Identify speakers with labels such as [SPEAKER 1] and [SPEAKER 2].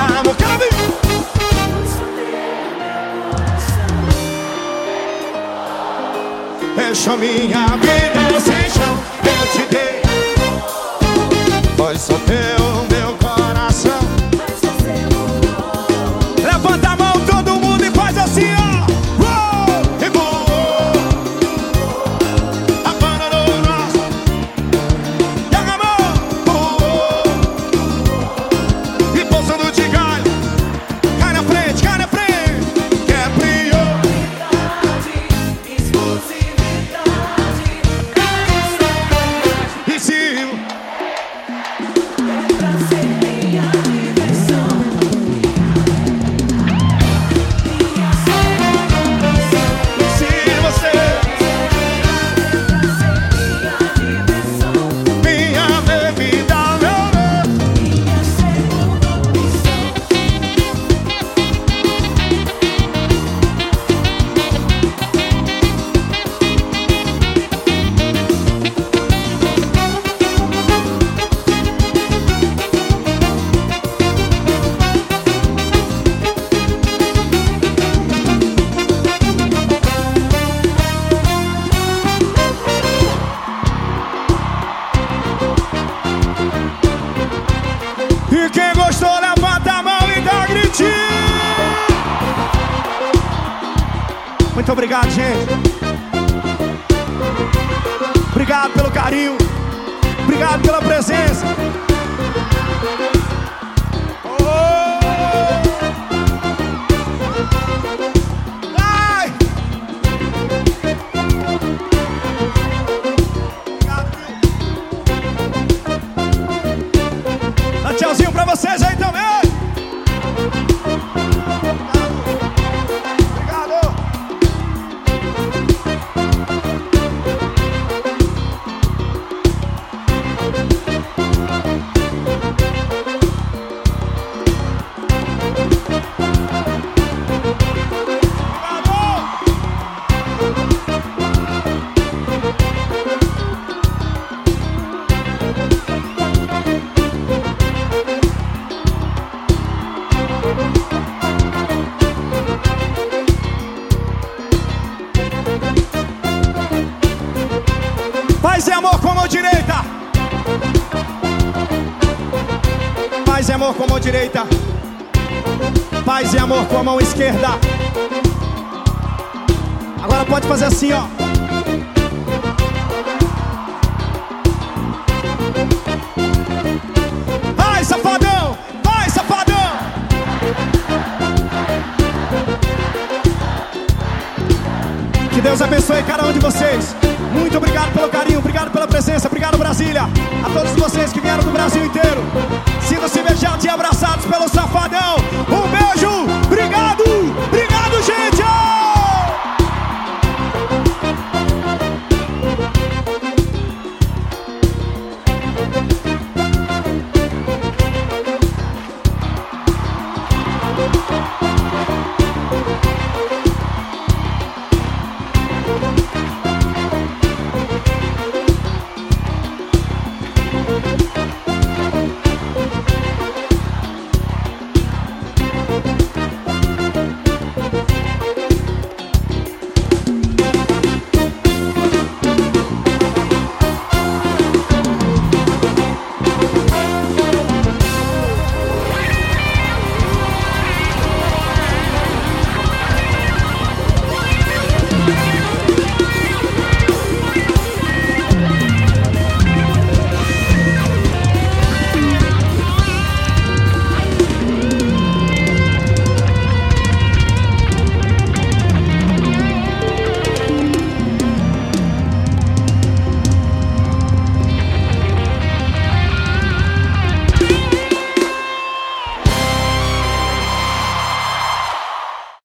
[SPEAKER 1] amor. Quero ver. Deixa minha vida sem chão, eu te dei. Foi só teu obrigado, gente. Obrigado pelo carinho. Obrigado pela presença. Vocês aí Paz e amor com a mão direita. Paz e amor com a mão direita. Paz e amor com a mão esquerda. Agora pode fazer assim, ó. Cada um de vocês. Muito obrigado pelo carinho, obrigado pela presença, obrigado Brasília. A todos vocês que vieram do Brasil inteiro. Sintam-se beijados e abraçados